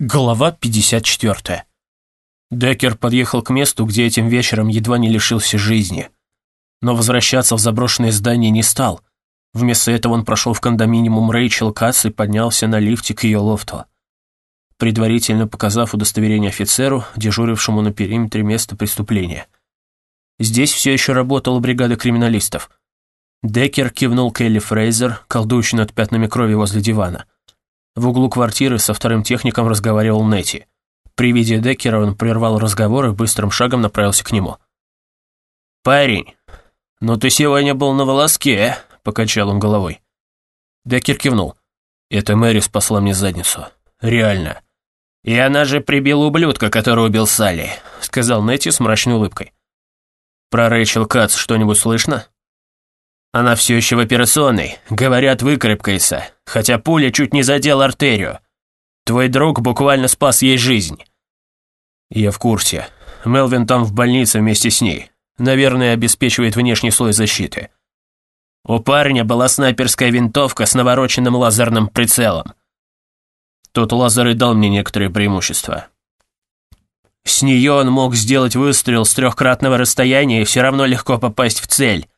Глава 54. Деккер подъехал к месту, где этим вечером едва не лишился жизни. Но возвращаться в заброшенное здание не стал. Вместо этого он прошел в кондоминиум Рэйчел Кац и поднялся на лифте к ее лофту. Предварительно показав удостоверение офицеру, дежурившему на периметре места преступления. Здесь все еще работала бригада криминалистов. Деккер кивнул Келли Фрейзер, колдующий над пятнами крови возле дивана. В углу квартиры со вторым техником разговаривал Нети. При виде Деккера он прервал разговор и быстрым шагом направился к нему. «Парень, ну ты сегодня был на волоске», — покачал он головой. Деккер кивнул. «Это Мэри спасла мне задницу. Реально». «И она же прибила ублюдка, который убил Салли», — сказал Нетти с мрачной улыбкой. «Про Рэйчел Кац что-нибудь слышно?» Она все еще в операционной. Говорят, выкарабкается. Хотя пуля чуть не задела артерию. Твой друг буквально спас ей жизнь. Я в курсе. Мелвин там в больнице вместе с ней. Наверное, обеспечивает внешний слой защиты. У парня была снайперская винтовка с навороченным лазерным прицелом. Тот лазер и дал мне некоторые преимущества. С нее он мог сделать выстрел с трехкратного расстояния и все равно легко попасть в цель.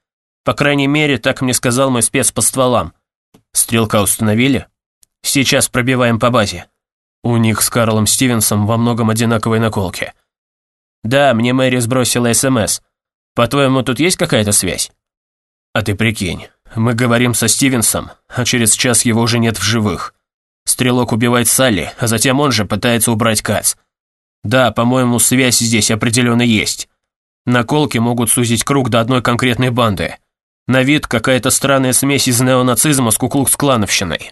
По крайней мере, так мне сказал мой спец по стволам. Стрелка установили? Сейчас пробиваем по базе. У них с Карлом Стивенсом во многом одинаковые наколки. Да, мне Мэри сбросила СМС. По-твоему, тут есть какая-то связь? А ты прикинь, мы говорим со Стивенсом, а через час его уже нет в живых. Стрелок убивает Салли, а затем он же пытается убрать Кац. Да, по-моему, связь здесь определенно есть. Наколки могут сузить круг до одной конкретной банды. На вид какая-то странная смесь из неонацизма с куклукс-клановщиной.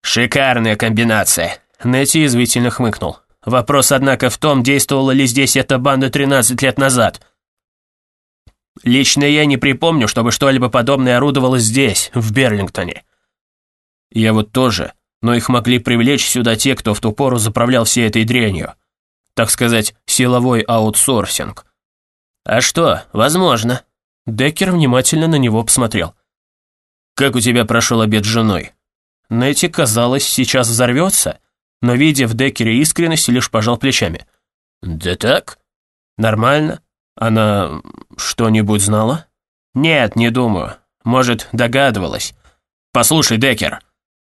«Шикарная комбинация», — Нетти извительно хмыкнул. «Вопрос, однако, в том, действовала ли здесь эта банда 13 лет назад». «Лично я не припомню, чтобы что-либо подобное орудовало здесь, в Берлингтоне». «Я вот тоже, но их могли привлечь сюда те, кто в ту пору заправлял всей этой дрянью. Так сказать, силовой аутсорсинг». «А что, возможно», Деккер внимательно на него посмотрел. «Как у тебя прошел обед с женой?» Нэти, казалось, сейчас взорвется, но, видя в Деккере искренность, лишь пожал плечами. «Да так? Нормально. Она что-нибудь знала?» «Нет, не думаю. Может, догадывалась. Послушай, Деккер,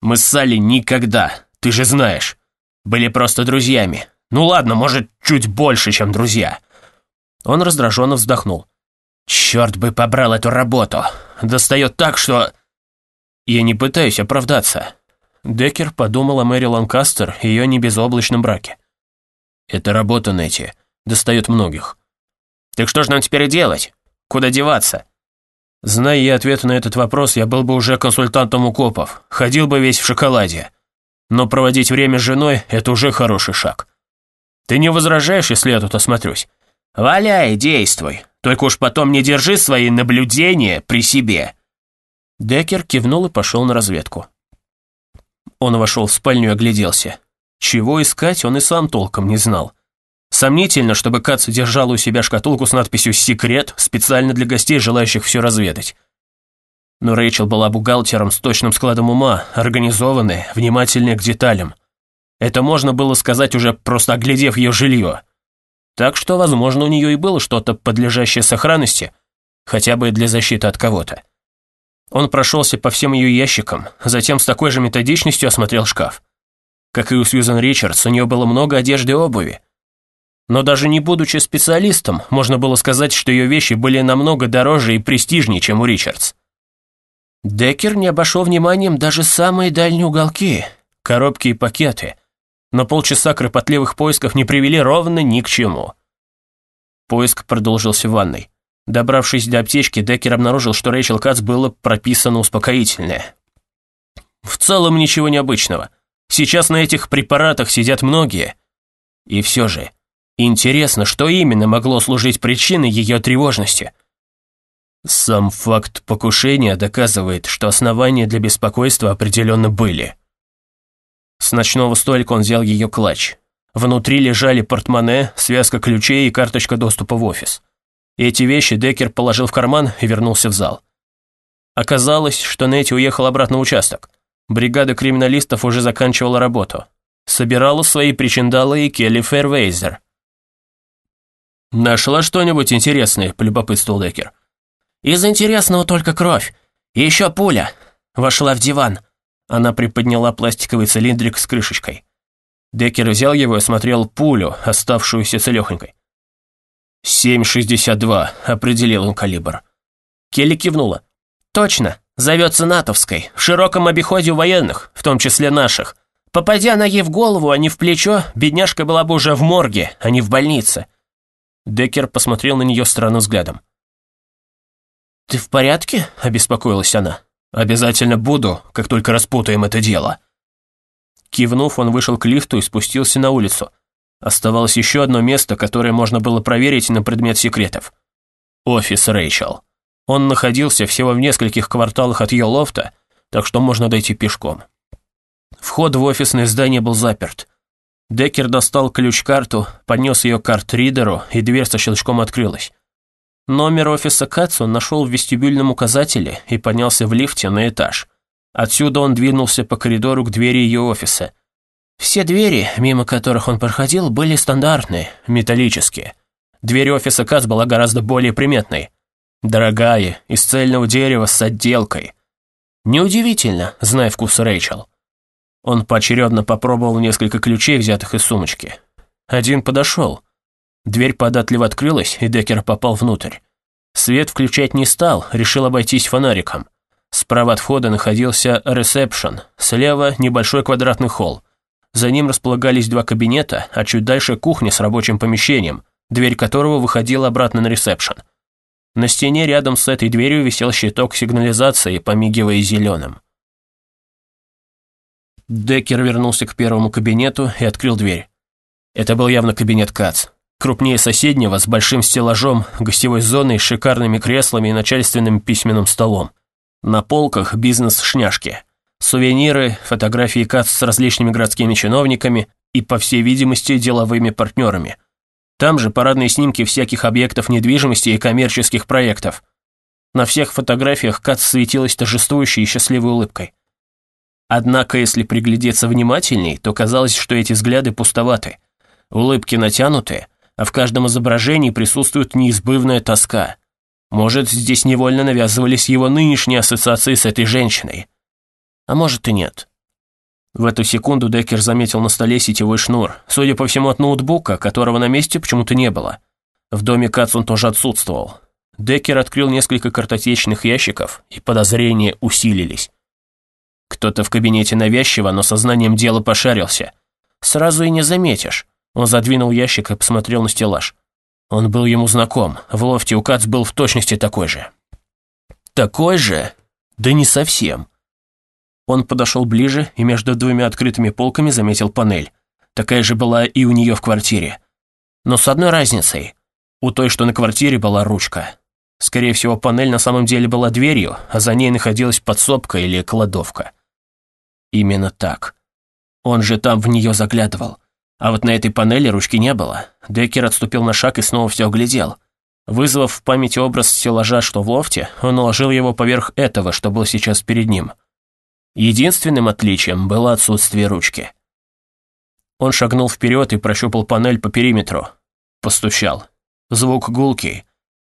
мы с Салли никогда, ты же знаешь, были просто друзьями. Ну ладно, может, чуть больше, чем друзья». Он раздраженно вздохнул. Черт бы побрал эту работу. Достает так, что... Я не пытаюсь оправдаться. Деккер подумал о Мэри Ланкастер и ее небезоблачном браке. Это работа, Нэти. Достает многих. Так что же нам теперь делать? Куда деваться? Зная я ответ на этот вопрос, я был бы уже консультантом у копов. Ходил бы весь в шоколаде. Но проводить время с женой – это уже хороший шаг. Ты не возражаешь, если я тут осмотрюсь? Валяй, действуй. Только уж потом не держи свои наблюдения при себе». Деккер кивнул и пошел на разведку. Он вошел в спальню и огляделся. Чего искать, он и сам толком не знал. Сомнительно, чтобы Кац держал у себя шкатулку с надписью «Секрет» специально для гостей, желающих все разведать. Но Рэйчел была бухгалтером с точным складом ума, организованная, внимательная к деталям. Это можно было сказать уже просто оглядев ее жилье. Так что, возможно, у нее и было что-то подлежащее сохранности, хотя бы для защиты от кого-то. Он прошелся по всем ее ящикам, затем с такой же методичностью осмотрел шкаф. Как и у Сьюзан Ричардс, у нее было много одежды и обуви. Но даже не будучи специалистом, можно было сказать, что ее вещи были намного дороже и престижнее, чем у Ричардс. Деккер не обошел вниманием даже самые дальние уголки, коробки и пакеты – но полчаса кропотливых поисков не привели ровно ни к чему. Поиск продолжился в ванной. Добравшись до аптечки, Деккер обнаружил, что Рэйчел Кац было прописано успокоительное. В целом ничего необычного. Сейчас на этих препаратах сидят многие. И все же, интересно, что именно могло служить причиной ее тревожности. Сам факт покушения доказывает, что основания для беспокойства определенно были. С ночного столика он взял ее клатч. Внутри лежали портмоне, связка ключей и карточка доступа в офис. Эти вещи Деккер положил в карман и вернулся в зал. Оказалось, что Нетти уехал обратно в участок. Бригада криминалистов уже заканчивала работу. собирала свои причиндалы и Келли Фэрвейзер. «Нашла что-нибудь интересное?» – полюбопытствовал Деккер. «Из интересного только кровь. И еще пуля. Вошла в диван». Она приподняла пластиковый цилиндрик с крышечкой. Деккер взял его и осмотрел пулю, оставшуюся целехонькой. «7,62», — определил он калибр. Келли кивнула. «Точно, зовется натовской, в широком обиходе у военных, в том числе наших. Попадя она ей в голову, а не в плечо, бедняжка была бы уже в морге, а не в больнице». Деккер посмотрел на нее странным взглядом. «Ты в порядке?» – обеспокоилась она. «Обязательно буду, как только распутаем это дело». Кивнув, он вышел к лифту и спустился на улицу. Оставалось еще одно место, которое можно было проверить на предмет секретов. Офис Рэйчел. Он находился всего в нескольких кварталах от ее лофта, так что можно дойти пешком. Вход в офисное здание был заперт. Деккер достал ключ-карту, поднес ее к карт-ридеру, и дверь со щелчком открылась. Номер офиса он нашел в вестибюльном указателе и поднялся в лифте на этаж. Отсюда он двинулся по коридору к двери ее офиса. Все двери, мимо которых он проходил, были стандартные, металлические. Дверь офиса Кац была гораздо более приметной. Дорогая, из цельного дерева с отделкой. Неудивительно, зная вкус Рэйчел. Он поочередно попробовал несколько ключей, взятых из сумочки. Один подошел. Дверь податливо открылась, и Деккер попал внутрь. Свет включать не стал, решил обойтись фонариком. Справа от входа находился ресепшн, слева небольшой квадратный холл. За ним располагались два кабинета, а чуть дальше кухня с рабочим помещением, дверь которого выходила обратно на ресепшн. На стене рядом с этой дверью висел щиток сигнализации, помигивая зеленым. Деккер вернулся к первому кабинету и открыл дверь. Это был явно кабинет Кац. Крупнее соседнего, с большим стеллажом, гостевой зоной, шикарными креслами и начальственным письменным столом. На полках бизнес-шняшки. Сувениры, фотографии Кац с различными городскими чиновниками и, по всей видимости, деловыми партнерами. Там же парадные снимки всяких объектов недвижимости и коммерческих проектов. На всех фотографиях Кац светилась торжествующей и счастливой улыбкой. Однако, если приглядеться внимательней, то казалось, что эти взгляды пустоваты. Улыбки натянутые, а в каждом изображении присутствует неизбывная тоска. Может, здесь невольно навязывались его нынешние ассоциации с этой женщиной. А может и нет. В эту секунду Деккер заметил на столе сетевой шнур, судя по всему от ноутбука, которого на месте почему-то не было. В доме Кац он тоже отсутствовал. Деккер открыл несколько картотечных ящиков, и подозрения усилились. Кто-то в кабинете навязчиво, но сознанием дела пошарился. Сразу и не заметишь. Он задвинул ящик и посмотрел на стеллаж. Он был ему знаком, в лофте у Кац был в точности такой же. Такой же? Да не совсем. Он подошел ближе и между двумя открытыми полками заметил панель. Такая же была и у нее в квартире. Но с одной разницей. У той, что на квартире, была ручка. Скорее всего, панель на самом деле была дверью, а за ней находилась подсобка или кладовка. Именно так. Он же там в нее заглядывал. А вот на этой панели ручки не было. Деккер отступил на шаг и снова все оглядел. Вызвав в памяти образ стеллажа, что в лофте, он наложил его поверх этого, что был сейчас перед ним. Единственным отличием было отсутствие ручки. Он шагнул вперед и прощупал панель по периметру. Постучал. Звук гулкий.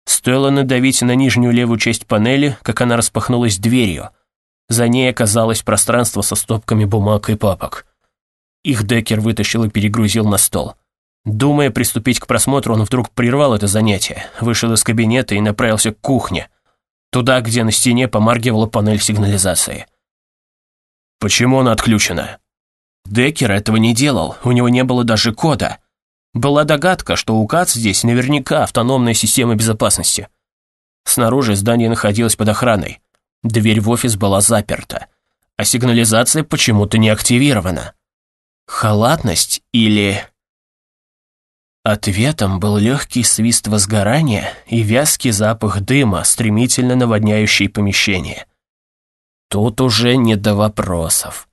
Стоило надавить на нижнюю левую часть панели, как она распахнулась дверью. За ней оказалось пространство со стопками бумаг и папок. Их Деккер вытащил и перегрузил на стол. Думая приступить к просмотру, он вдруг прервал это занятие, вышел из кабинета и направился к кухне, туда, где на стене помаргивала панель сигнализации. Почему она отключена? Деккер этого не делал, у него не было даже кода. Была догадка, что у КАЦ здесь наверняка автономная система безопасности. Снаружи здание находилось под охраной. Дверь в офис была заперта, а сигнализация почему-то не активирована. Халатность или... Ответом был легкий свист возгорания и вязкий запах дыма, стремительно наводняющий помещение. Тут уже не до вопросов.